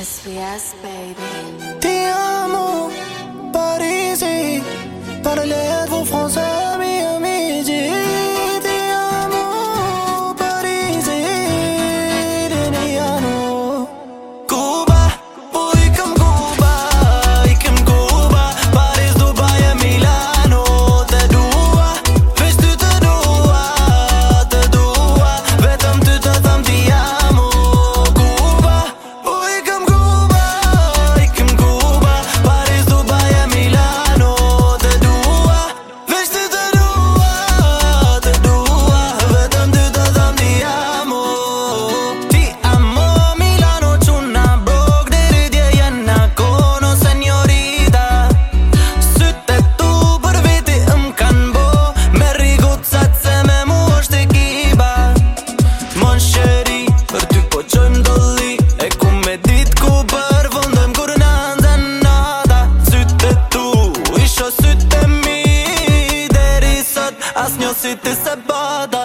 SBS, baby. Te amo, Parisi, parlez-vous français? sheri Për ty po që ndolli E ku me dit ku bërë Vëndëm kur në anzen nada Sytë tu Isho sytë mi Deri sot as njo si se bada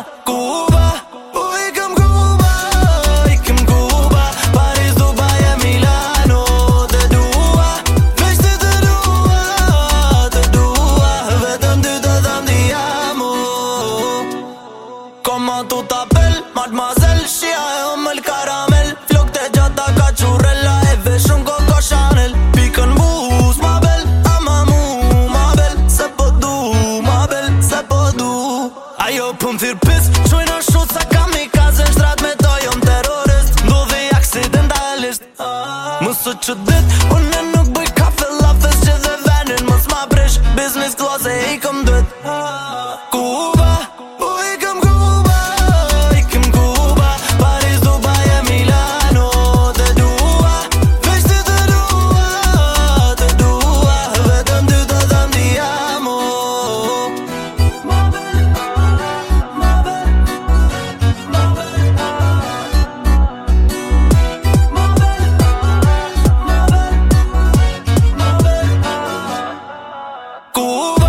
Ajo pëm thyr pës Qoj në shut sa kam i kazë në shtrat me tojon terrorist Ndo dhe i aksidentalist ah. Mësë që ditë Unë në Oh.